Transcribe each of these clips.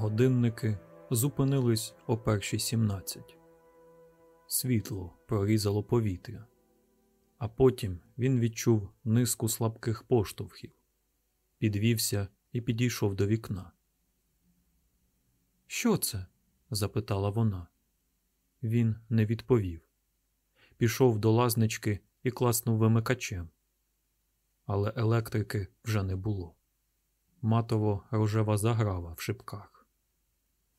Годинники зупинились о першій сімнадцять. Світло прорізало повітря, а потім він відчув низку слабких поштовхів, підвівся і підійшов до вікна. Що це? запитала вона. Він не відповів. Пішов до лазнички і класнув вимикачем. Але електрики вже не було. Матово рожева заграва в шипках.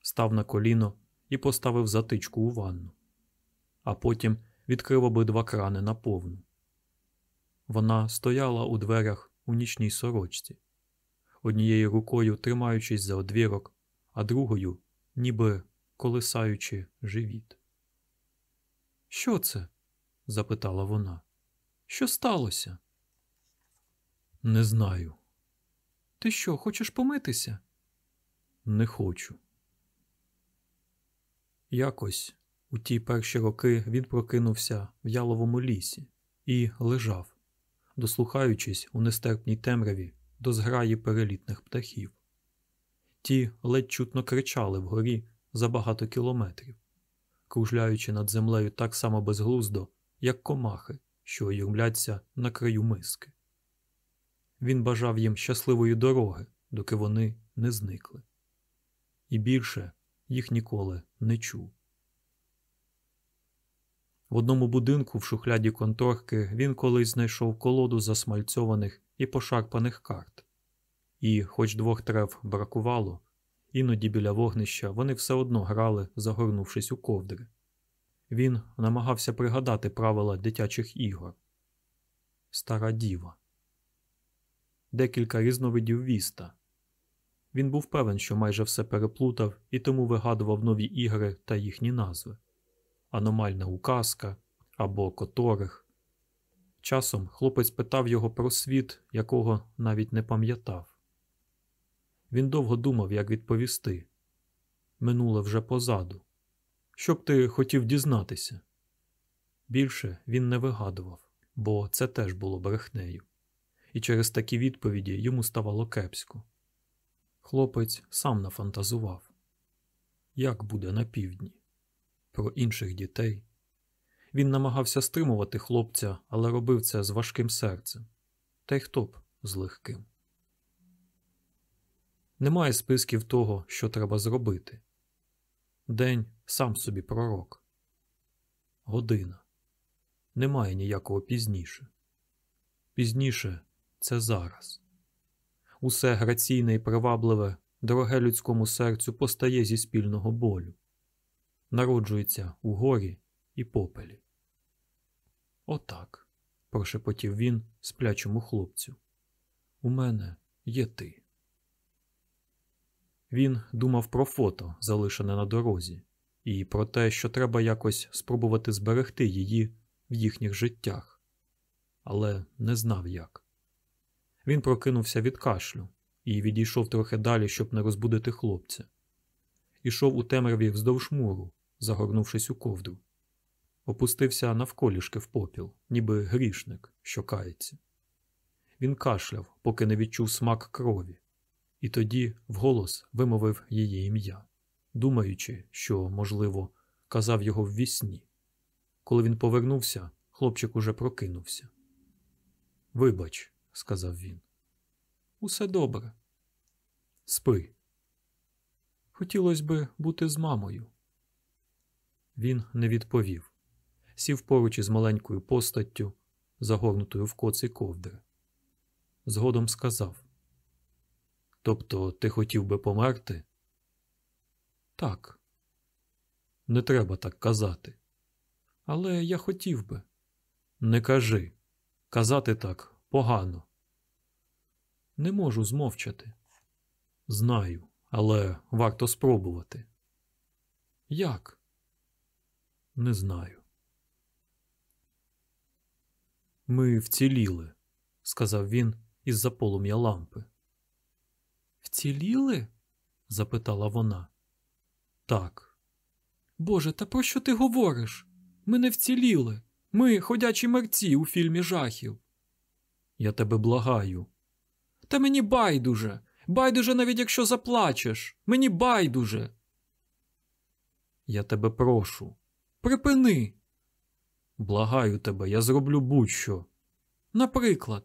Став на коліно і поставив затичку у ванну, а потім відкрив обидва крани на повну. Вона стояла у дверях у нічній сорочці, однією рукою тримаючись за одвірок, а другою, ніби колисаючи живіт. Що це? запитала вона. Що сталося? Не знаю. Ти що, хочеш помитися? Не хочу. Якось у ті перші роки він прокинувся в яловому лісі і лежав, дослухаючись у нестерпній темряві до зграї перелітних птахів. Ті ледь чутно кричали вгорі за багато кілометрів, кружляючи над землею так само безглуздо, як комахи, що юрмляться на краю миски. Він бажав їм щасливої дороги, доки вони не зникли. І більше їх ніколи не чув. В одному будинку в шухляді конторки він колись знайшов колоду засмальцьованих і пошарпаних карт, і, хоч двох трев бракувало, іноді біля вогнища вони все одно грали, загорнувшись у ковдри. Він намагався пригадати правила дитячих ігор. Стара діва, декілька різновидів віста. Він був певен, що майже все переплутав і тому вигадував нові ігри та їхні назви аномальна указка або которих. Часом хлопець питав його про світ, якого навіть не пам'ятав. Він довго думав, як відповісти. Минуле вже позаду. Що б ти хотів дізнатися? Більше він не вигадував, бо це теж було брехнею, і через такі відповіді йому ставало кепсько. Хлопець сам нафантазував, як буде на півдні, про інших дітей. Він намагався стримувати хлопця, але робив це з важким серцем, та й хто б з легким. Немає списків того, що треба зробити. День сам собі пророк. Година. Немає ніякого пізніше. Пізніше це зараз. Усе граційне і привабливе, дороге людському серцю постає зі спільного болю, народжується у горі і попелі. Отак, прошепотів він сплячому хлопцю. У мене є ти. Він думав про фото, залишене на дорозі, і про те, що треба якось спробувати зберегти її в їхніх життях, але не знав як. Він прокинувся від кашлю і відійшов трохи далі, щоб не розбудити хлопця. Ішов у темряві вздовж муру, загорнувшись у ковдру. Опустився навколішки в попіл, ніби грішник, що кається. Він кашляв, поки не відчув смак крові, і тоді вголос вимовив її ім'я, думаючи, що, можливо, казав його в вісні. Коли він повернувся, хлопчик уже прокинувся. Вибач, сказав він. Усе добре. Спи. Хотілося би бути з мамою. Він не відповів, сів поруч із маленькою постаттю, загорнутою в коці ковдри. Згодом сказав: Тобто ти хотів би померти? Так. Не треба так казати. Але я хотів би. Не кажи. Казати так погано. Не можу змовчати. Знаю, але варто спробувати. Як? Не знаю. Ми вціліли, сказав він із за полум'я лампи. Вціліли? запитала вона. Так. Боже, та про що ти говориш? Ми не вціліли. Ми ходячі мерці у фільмі жахів. Я тебе благаю. Та мені байдуже. Байдуже, навіть якщо заплачеш. Мені байдуже. Я тебе прошу. Припини. Благаю тебе, я зроблю будь-що. Наприклад,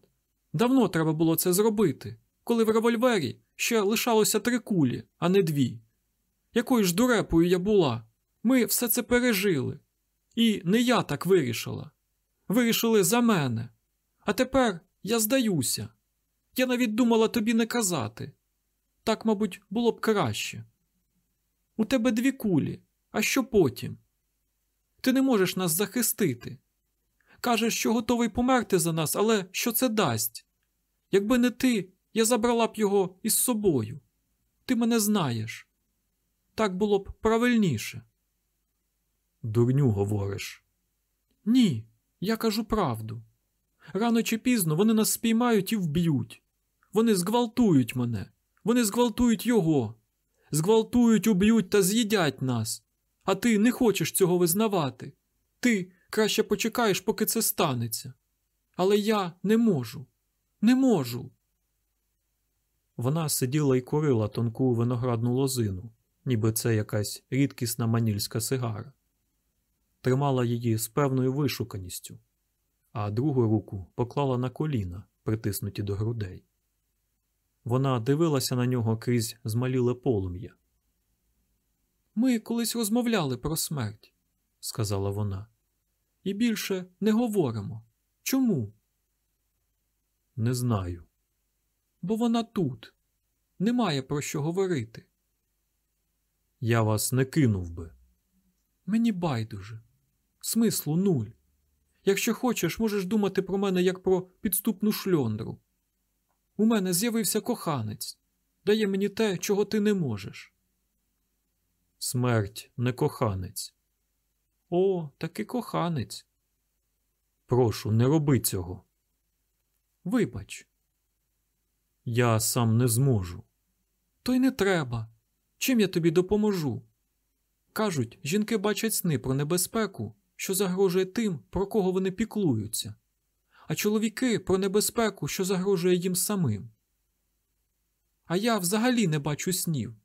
давно треба було це зробити, коли в револьвері ще лишалося три кулі, а не дві. Якою ж дурепою я була. Ми все це пережили. І не я так вирішила. Вирішили за мене. А тепер я здаюся. Я навіть думала тобі не казати. Так, мабуть, було б краще. У тебе дві кулі, а що потім? Ти не можеш нас захистити. Кажеш, що готовий померти за нас, але що це дасть? Якби не ти, я забрала б його із собою. Ти мене знаєш. Так було б правильніше. Дурню говориш. Ні, я кажу правду. Рано чи пізно вони нас спіймають і вб'ють. Вони зґвалтують мене, вони зґвалтують його, зґвалтують, уб'ють та з'їдять нас. А ти не хочеш цього визнавати. Ти краще почекаєш, поки це станеться. Але я не можу, не можу. Вона сиділа і курила тонку виноградну лозину, ніби це якась рідкісна манільська сигара. Тримала її з певною вишуканістю, а другу руку поклала на коліна, притиснуті до грудей. Вона дивилася на нього крізь змаліле полум'я. Ми колись розмовляли про смерть, сказала вона, і більше не говоримо. Чому? Не знаю. Бо вона тут. Немає про що говорити. Я вас не кинув би. Мені байдуже. Смислу нуль. Якщо хочеш, можеш думати про мене як про підступну шльондру. У мене з'явився коханець, дає мені те, чого ти не можеш. Смерть не коханець. О, таки коханець. Прошу, не роби цього. Вибач, Я сам не зможу. то й не треба. Чим я тобі допоможу? Кажуть, жінки бачать сни про небезпеку, що загрожує тим, про кого вони піклуються, а чоловіки про небезпеку, що загрожує їм самим. А я взагалі не бачу снів.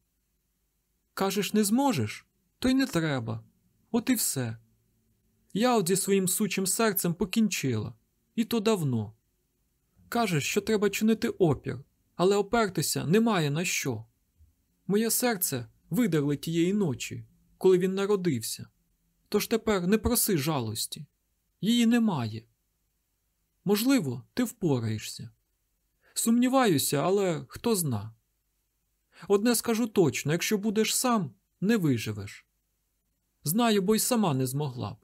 Кажеш, не зможеш? То й не треба. От і все. Я от зі своїм сучим серцем покінчила, і то давно. Кажеш, що треба чинити опір, але опертися немає на що. Моє серце видерли тієї ночі, коли він народився. Тож тепер не проси жалості. Її немає. Можливо, ти впораєшся. Сумніваюся, але хто зна. Одне скажу точно: якщо будеш сам, не виживеш. Знаю, бо й сама не змогла б.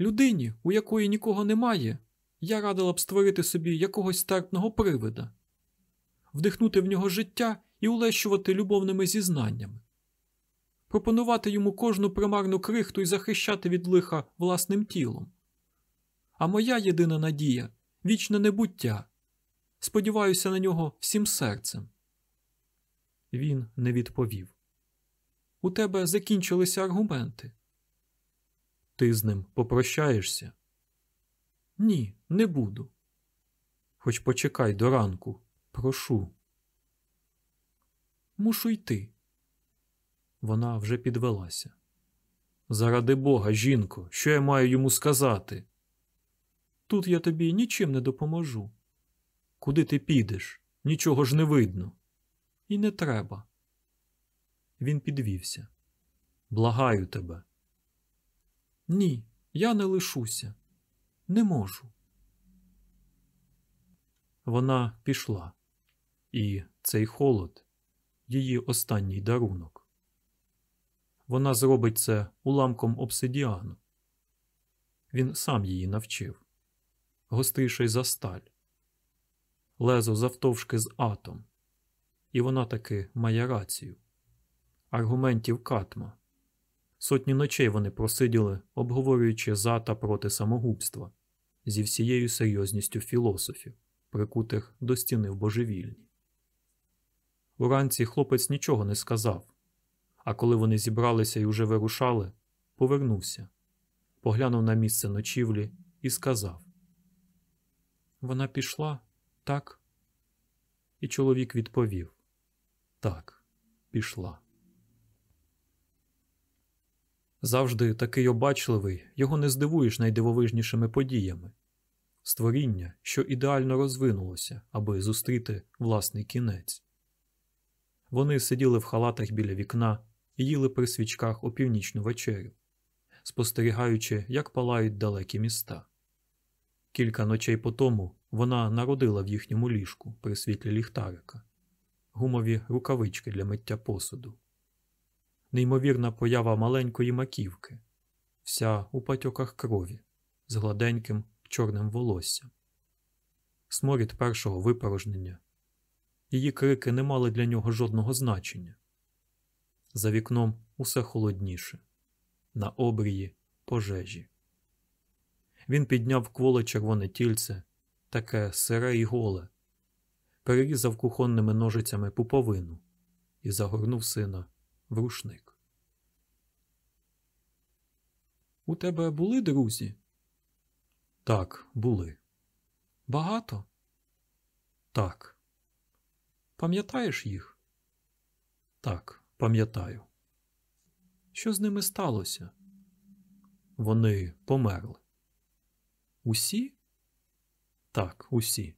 Людині, у якої нікого немає, я радила б створити собі якогось стерпного привида, вдихнути в нього життя і улещувати любовними зізнаннями, пропонувати йому кожну примарну крихту і захищати від лиха власним тілом. А моя єдина надія вічне небуття. Сподіваюся на нього всім серцем. Він не відповів. У тебе закінчилися аргументи. Ти з ним попрощаєшся? Ні, не буду. Хоч почекай до ранку. Прошу. Мушу йти. Вона вже підвелася. Заради Бога, жінко, що я маю йому сказати? Тут я тобі нічим не допоможу. Куди ти підеш? Нічого ж не видно. І не треба. Він підвівся. Благаю тебе. Ні, я не лишуся. Не можу. Вона пішла, і цей холод її останній дарунок. Вона зробить це уламком обсидіану. Він сам її навчив, гостріший за сталь, лезо завтовшки з атом, і вона таки має рацію. Аргументів катма. Сотні ночей вони просиділи, обговорюючи за та проти самогубства зі всією серйозністю філософів, прикутих до стіни в божевільні. Уранці хлопець нічого не сказав, а коли вони зібралися і уже вирушали, повернувся, поглянув на місце ночівлі і сказав: Вона пішла, так? І чоловік відповів: Так, пішла. Завжди такий обачливий, його не здивуєш найдивовижнішими подіями. Створіння, що ідеально розвинулося, аби зустріти власний кінець. Вони сиділи в халатах біля вікна їли при свічках опівнічну вечерю, спостерігаючи, як палають далекі міста. Кілька ночей по тому вона народила в їхньому ліжку при світлі ліхтарика, гумові рукавички для миття посуду неймовірна поява маленької маківки, вся у патьоках крові, з гладеньким чорним волоссям. Сморід першого випорожнення. Її крики не мали для нього жодного значення. За вікном усе холодніше, на обрії пожежі. Він підняв кволе червоне тільце, таке сире і голе, перерізав кухонними ножицями пуповину і загорнув сина в рушник. У тебе були друзі? Так, були. Багато? Так. Пам'ятаєш їх? Так, пам'ятаю. Що з ними сталося? Вони померли. Усі? Так, усі.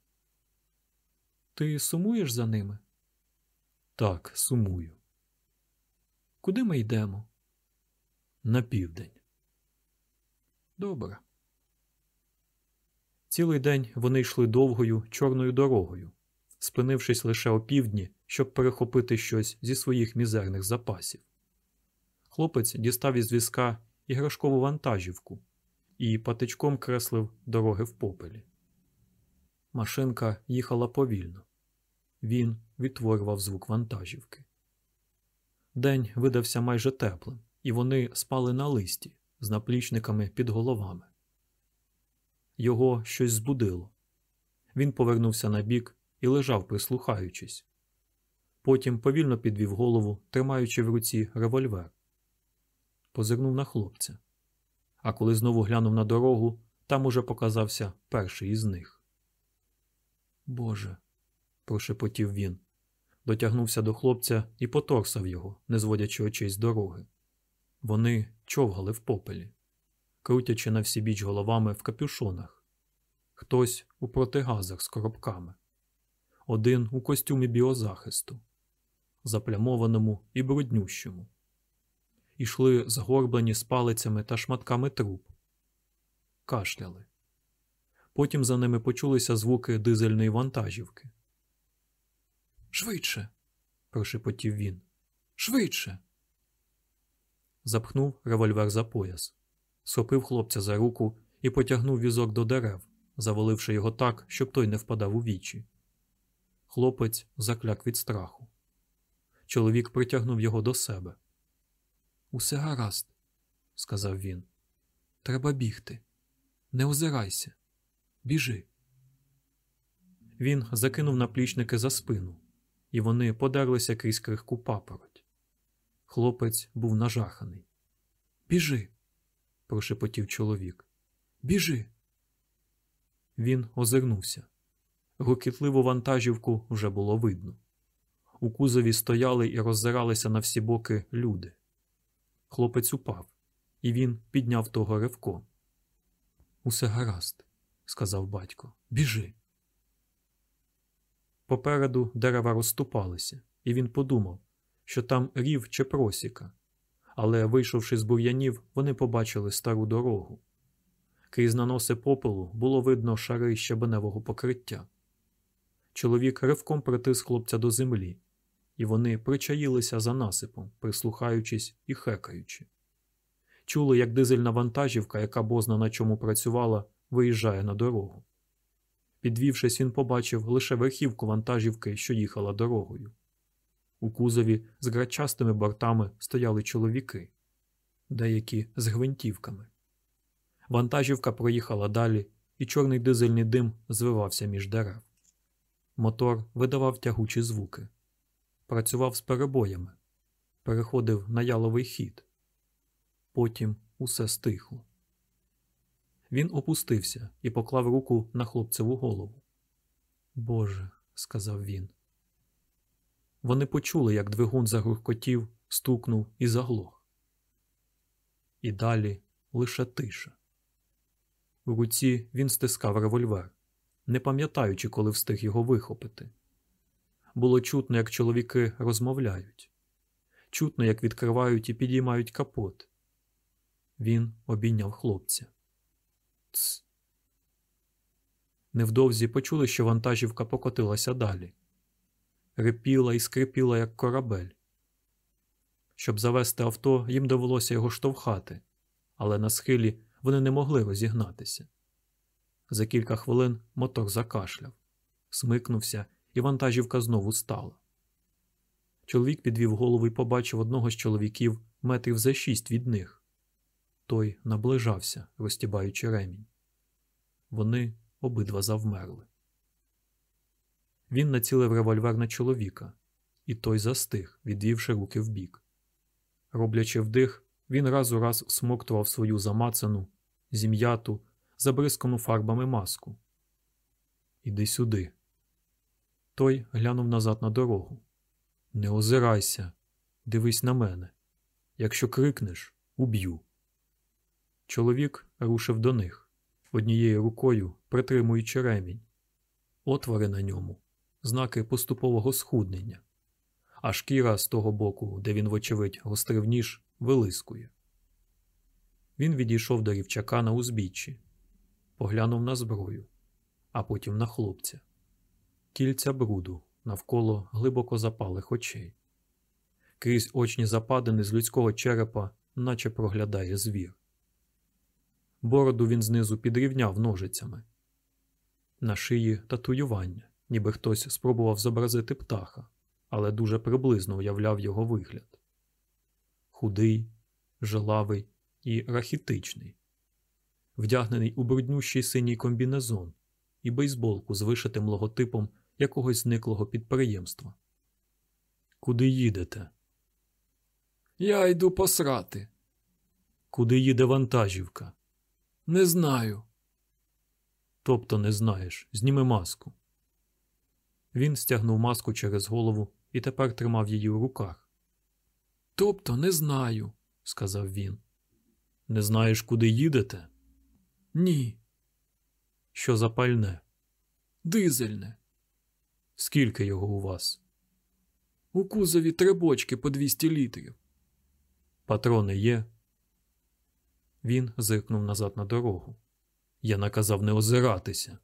Ти сумуєш за ними? Так, сумую. Куди ми йдемо? На південь. Добре. Цілий день вони йшли довгою чорною дорогою, спинившись лише опівдні, щоб перехопити щось зі своїх мізерних запасів. Хлопець дістав із візка іграшкову вантажівку і патичком креслив дороги в попелі. Машинка їхала повільно. Він відтворював звук вантажівки. День видався майже теплим, і вони спали на листі з наплічниками під головами. Його щось збудило. Він повернувся на бік і лежав, прислухаючись. Потім повільно підвів голову, тримаючи в руці револьвер. Позирнув на хлопця. А коли знову глянув на дорогу, там уже показався перший із них. Боже, прошепотів він, дотягнувся до хлопця і поторсав його, не зводячи очей з дороги. Вони човгали в попелі, крутячи на всі біч головами в капюшонах, хтось у протигазах з коробками, один у костюмі біозахисту, заплямованому і бруднющому. Ішли згорблені з палицями та шматками труб, кашляли. Потім за ними почулися звуки дизельної вантажівки. Швидше. прошепотів він. Швидше. Запхнув револьвер за пояс, схопив хлопця за руку і потягнув візок до дерев, заваливши його так, щоб той не впадав у вічі. Хлопець закляк від страху. Чоловік притягнув його до себе. Усе гаразд, сказав він. Треба бігти. Не озирайся. Біжи. Він закинув наплічники за спину, і вони подерлися крізь крихку папороть. Хлопець був нажаханий. Біжи, прошепотів чоловік. Біжи. Він озирнувся. Гукітливу вантажівку вже було видно. У кузові стояли і роззиралися на всі боки люди. Хлопець упав, і він підняв того ривком. Усе гаразд, сказав батько. Біжи. Попереду дерева розступалися, і він подумав, що там рів чи просіка, але, вийшовши з бур'янів, вони побачили стару дорогу. Крізь наноси попелу було видно шари щебеневого покриття. Чоловік ривком притис хлопця до землі, і вони причаїлися за насипом, прислухаючись і хекаючи. Чули, як дизельна вантажівка, яка бозна на чому працювала, виїжджає на дорогу. Підвівшись, він побачив лише верхівку вантажівки, що їхала дорогою. У кузові з грачастими бортами стояли чоловіки, деякі з гвинтівками. Вантажівка проїхала далі, і чорний дизельний дим звивався між дерев. Мотор видавав тягучі звуки, працював з перебоями, переходив на яловий хід. Потім усе стихло. Він опустився і поклав руку на хлопцеву голову. Боже, сказав він. вони почули, як двигун загуркотів, стукнув і заглох. І далі лише тиша. У руці він стискав револьвер, не пам'ятаючи, коли встиг його вихопити. Було чутно, як чоловіки розмовляють, чутно, як відкривають і підіймають капот. Він обійняв хлопця. Ц. Невдовзі почули, що вантажівка покотилася далі. Рипіла і скрипіла, як корабель. Щоб завести авто, їм довелося його штовхати, але на схилі вони не могли розігнатися. За кілька хвилин мотор закашляв, смикнувся, і вантажівка знову стала. Чоловік підвів голову і побачив одного з чоловіків метрів за шість від них. Той наближався, розтібаючи ремінь. Вони обидва завмерли. Він націлив револьвер на чоловіка, і той застиг, відвівши руки вбік. Роблячи вдих, він раз у раз всмоктував свою замацану, зім'яту, забризкану фарбами маску. Іди сюди. Той глянув назад на дорогу. Не озирайся, дивись на мене. Якщо крикнеш, уб'ю. Чоловік рушив до них, однією рукою притримуючи ремінь. Отвори на ньому, знаки поступового схуднення, а шкіра з того боку, де він, вочевидь, гострив ніж, вилискує. Він відійшов до рівчака на узбіччі, поглянув на зброю, а потім на хлопця. Кільця бруду навколо глибоко запалих очей. Крізь очні западини з людського черепа, наче проглядає звір. Бороду він знизу підрівняв ножицями. На шиї татуювання, ніби хтось спробував зобразити птаха, але дуже приблизно уявляв його вигляд. Худий, жилавий і рахітичний, вдягнений у бруднющий синій комбінезон і бейсболку з вишитим логотипом якогось зниклого підприємства. Куди їдете? Я йду посрати. Куди їде вантажівка? Не знаю. Тобто не знаєш. Зніми маску. Він стягнув маску через голову і тепер тримав її у руках. Тобто не знаю, сказав він. Не знаєш, куди їдете? Ні. Що за пальне? Дизельне. Скільки його у вас? У кузові три бочки по 200 літрів. Патрони є? Він зиркнув назад на дорогу. Я наказав не озиратися.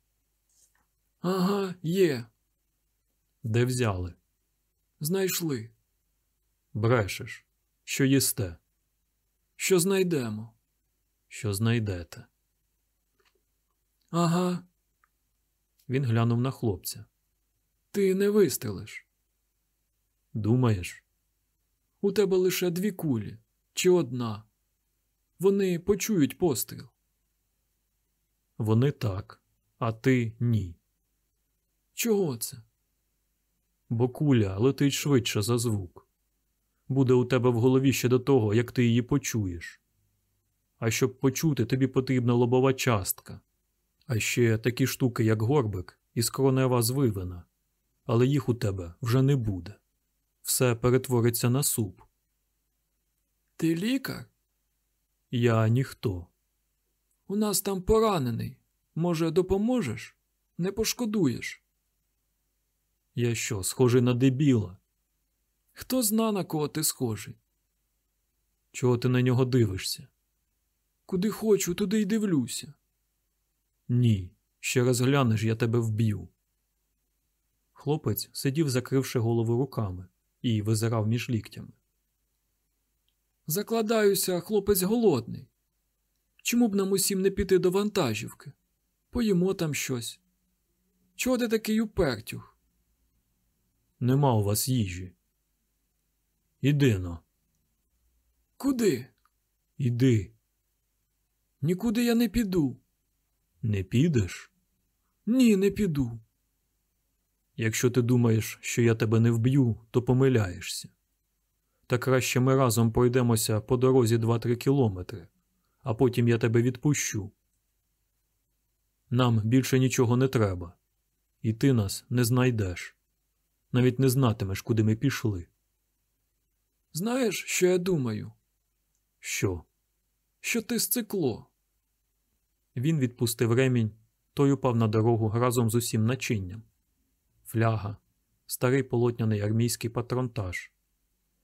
Ага, є. Де взяли? Знайшли. Брешеш. Що їсте? Що знайдемо? Що знайдете? Ага, Він глянув на хлопця. Ти не вистрелиш. Думаєш? У тебе лише дві кулі чи одна. Вони почують постріл. Вони так, а ти ні. Чого це? Бо куля летить швидше за звук. Буде у тебе в голові ще до того, як ти її почуєш. А щоб почути, тобі потрібна лобова частка. А ще такі штуки, як горбик і скронева звивина. Але їх у тебе вже не буде. Все перетвориться на суп. Ти лікар? Я ніхто. У нас там поранений. Може, допоможеш? Не пошкодуєш. Я що, схожий на дебіла? Хто зна, на кого ти схожий? Чого ти на нього дивишся? Куди хочу, туди й дивлюся. Ні, ще раз глянеш, я тебе вб'ю. Хлопець сидів, закривши голову руками, і визирав між ліктями. Закладаюся, хлопець голодний. Чому б нам усім не піти до вантажівки? Поїмо там щось. Чого ти такий упертюх? Нема у вас їжі. Іди но, Куди? іди. Нікуди я не піду. Не підеш? Ні, не піду. Якщо ти думаєш, що я тебе не вб'ю, то помиляєшся. Та краще ми разом пройдемося по дорозі 2-3 кілометри, а потім я тебе відпущу. Нам більше нічого не треба, і ти нас не знайдеш. навіть не знатимеш, куди ми пішли. Знаєш, що я думаю? Що? Що ти сцикло. Він відпустив ремінь, той упав на дорогу разом з усім начинням. Фляга, старий полотняний армійський патронтаж,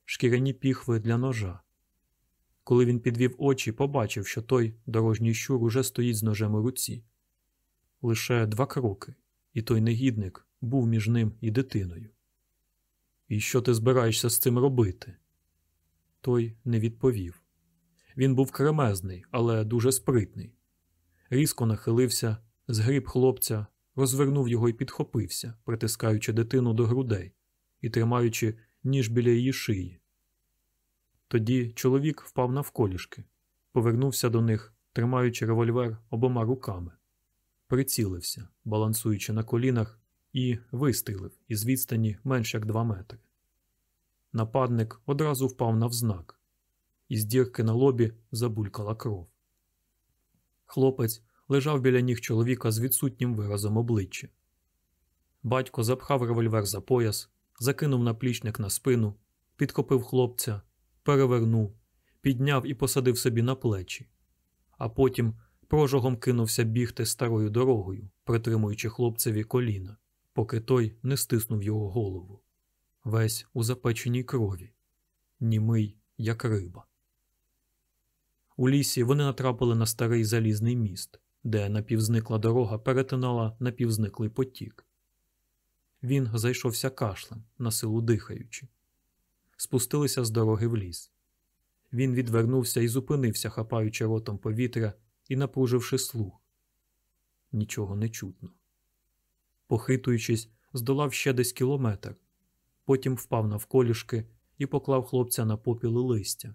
шкіряні піхви для ножа. Коли він підвів очі, побачив, що той дорожній щур уже стоїть з ножем у руці. Лише два кроки, і той негідник був між ним і дитиною. І що ти збираєшся з цим робити? Той не відповів. Він був кремезний, але дуже спритний. Різко нахилився, згріб хлопця, розвернув його і підхопився, притискаючи дитину до грудей і тримаючи ніж біля її шиї. Тоді чоловік впав навколішки, повернувся до них, тримаючи револьвер обома руками, прицілився, балансуючи на колінах, і вистрілив із відстані менш як два метри. Нападник одразу впав навзнак, із дірки на лобі забулькала кров. Хлопець лежав біля ніг чоловіка з відсутнім виразом обличчя. Батько запхав револьвер за пояс, закинув наплічник на спину, підхопив хлопця, перевернув, підняв і посадив собі на плечі, а потім прожогом кинувся бігти старою дорогою, притримуючи хлопцеві коліна, поки той не стиснув його голову. Весь у запеченій крові, німий, як риба. У лісі вони натрапили на старий залізний міст, де напівзникла дорога перетинала напівзниклий потік. Він зайшовся кашлем, на силу дихаючи. Спустилися з дороги в ліс. Він відвернувся і зупинився, хапаючи ротом повітря і напруживши слух. Нічого не чутно. Похитуючись, здолав ще десь кілометр, потім впав навколішки і поклав хлопця на попіли листя.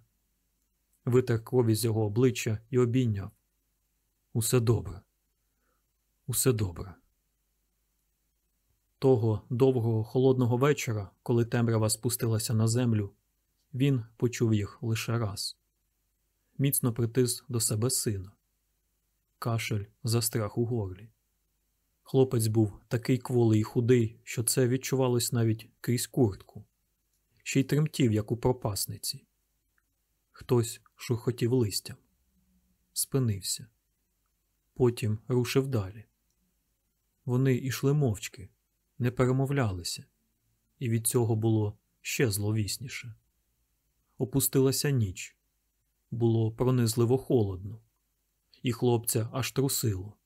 Витер крові з його обличчя і обійняв. Усе добре. Усе добре. Того довгого холодного вечора, коли темрява спустилася на землю, він почув їх лише раз. Міцно притис до себе сина. Кашель застряг у горлі. Хлопець був такий кволий і худий, що це відчувалось навіть крізь куртку, ще й тремтів, як у пропасниці. Хтось шурхотів листям, спинився, потім рушив далі. Вони йшли мовчки, не перемовлялися, і від цього було ще зловісніше. Опустилася ніч, було пронизливо холодно, і хлопця аж трусило.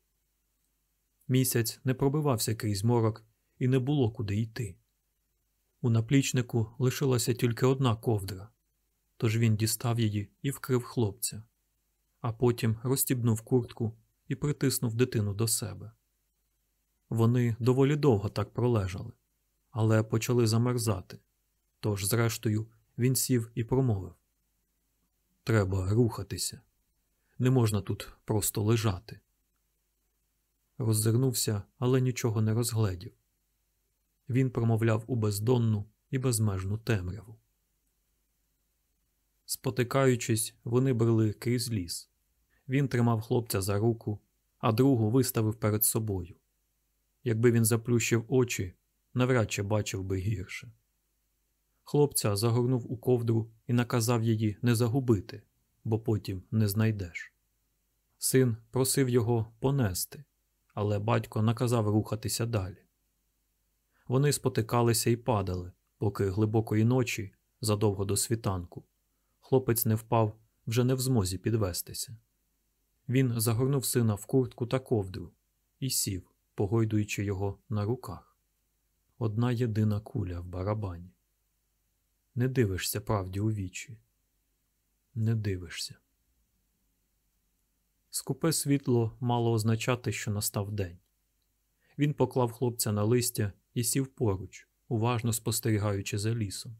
Місяць не пробивався крізь морок, і не було куди йти. У наплічнику лишилася тільки одна ковдра, тож він дістав її і вкрив хлопця, а потім розстібнув куртку і притиснув дитину до себе. Вони доволі довго так пролежали, але почали замерзати. Тож, зрештою, він сів і промовив: Треба рухатися. Не можна тут просто лежати. Роззирнувся, але нічого не розгледів. Він промовляв у бездонну і безмежну темряву. Спотикаючись, вони брели крізь ліс. Він тримав хлопця за руку, а другу виставив перед собою. Якби він заплющив очі, навряд чи бачив би гірше. Хлопця загорнув у ковдру і наказав її не загубити, бо потім не знайдеш. Син просив його понести, але батько наказав рухатися далі. Вони спотикалися і падали, поки глибокої ночі, задовго до світанку, хлопець не впав вже не в змозі підвестися. Він загорнув сина в куртку та ковдру і сів, погойдуючи його на руках. Одна єдина куля в барабані. Не дивишся правді у вічі. Не дивишся. Скупе світло мало означати, що настав день. Він поклав хлопця на листя і сів поруч, уважно спостерігаючи за лісом.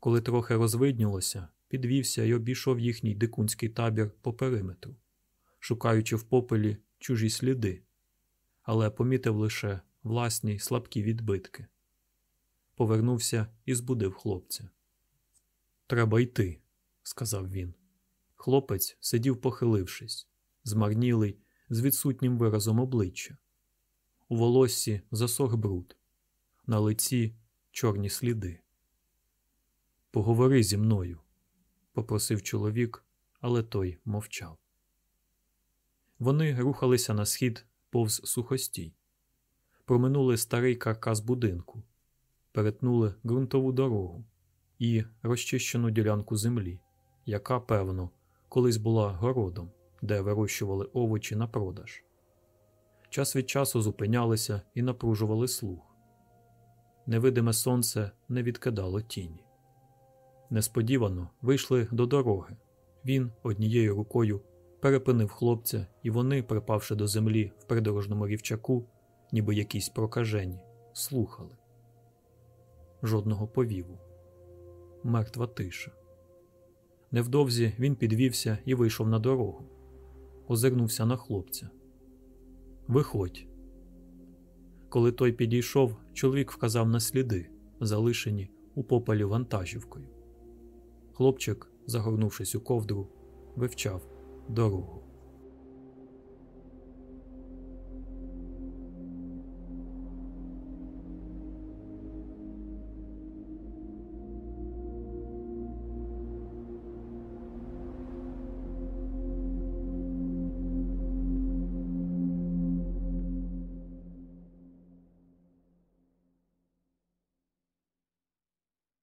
Коли трохи розвиднілося, підвівся і обійшов їхній дикунський табір по периметру, шукаючи в попелі чужі сліди, але помітив лише власні слабкі відбитки. Повернувся і збудив хлопця. Треба йти, сказав він. Хлопець сидів, похилившись, змарнілий, з відсутнім виразом обличчя. У волоссі засох бруд, на лиці чорні сліди. Поговори зі мною, попросив чоловік, але той мовчав. Вони рухалися на схід повз сухостій, проминули старий каркас будинку, перетнули ґрунтову дорогу і розчищену ділянку землі, яка, певно, колись була городом, де вирощували овочі на продаж. Час від часу зупинялися і напружували слух. Невидиме сонце не відкидало тіні. Несподівано вийшли до дороги. Він однією рукою перепинив хлопця, і вони, припавши до землі в придорожному рівчаку, ніби якісь прокажені, слухали. Жодного повіву. Мертва тиша. Невдовзі він підвівся і вийшов на дорогу. Озирнувся на хлопця. Виходь. Коли той підійшов, чоловік вказав на сліди, залишені у попелі вантажівкою. Хлопчик, загорнувшись у ковдру, вивчав дорогу.